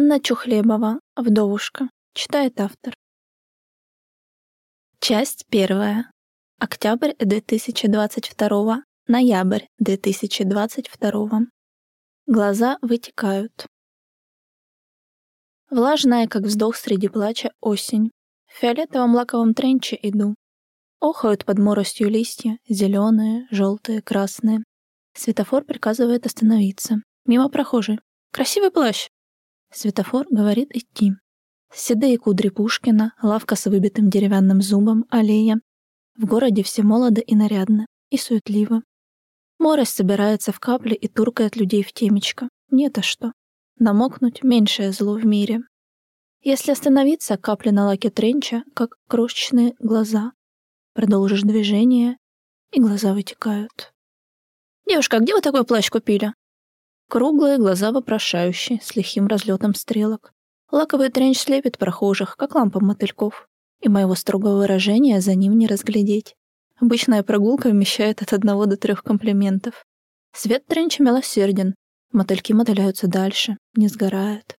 Анна Чухлебова, вдовушка. Читает автор. Часть первая. Октябрь 2022. Ноябрь 2022. Глаза вытекают. Влажная, как вздох среди плача, осень. В фиолетовом лаковом тренче иду. Охают под моросью листья, зеленые, желтые, красные. Светофор приказывает остановиться. Мимо прохожий. Красивый плащ. Светофор говорит идти. Седые кудри Пушкина, лавка с выбитым деревянным зубом, аллея. В городе все молоды и нарядны, и суетливо. Морось собирается в капли и туркает людей в темечко. Мне-то что? Намокнуть — меньшее зло в мире. Если остановиться, капли на лаке тренча, как крошечные глаза. Продолжишь движение, и глаза вытекают. «Девушка, а где вы такой плащ купили?» Круглые глаза вопрошающие, с лихим разлетом стрелок. Лаковый тренч слепит прохожих, как лампа мотыльков. И моего строгого выражения за ним не разглядеть. Обычная прогулка вмещает от одного до трех комплиментов. Свет тренча милосерден. Мотыльки мотыляются дальше, не сгорают.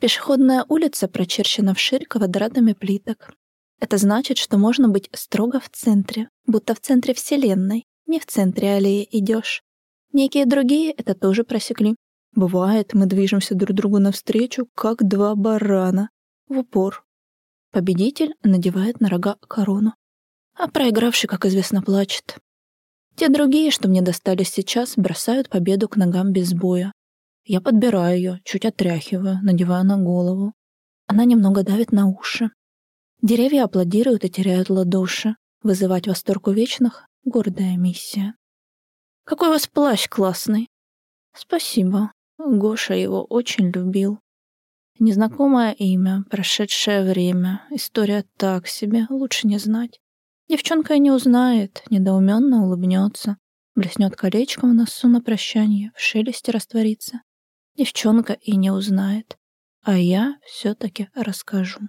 Пешеходная улица прочерчена вширь квадратами плиток. Это значит, что можно быть строго в центре, будто в центре Вселенной, не в центре аллеи идешь. Некие другие это тоже просекли. Бывает, мы движемся друг другу навстречу, как два барана, в упор. Победитель надевает на рога корону. А проигравший, как известно, плачет. Те другие, что мне достались сейчас, бросают победу к ногам без боя. Я подбираю ее, чуть отряхиваю, надеваю на голову. Она немного давит на уши. Деревья аплодируют и теряют ладоши. Вызывать восторг у вечных — гордая миссия. Какой у вас плащ классный. Спасибо. Гоша его очень любил. Незнакомое имя, прошедшее время, история так себе, лучше не знать. Девчонка и не узнает, недоуменно улыбнется, блеснет колечком в носу на прощание, в шелесте растворится. Девчонка и не узнает, а я все-таки расскажу.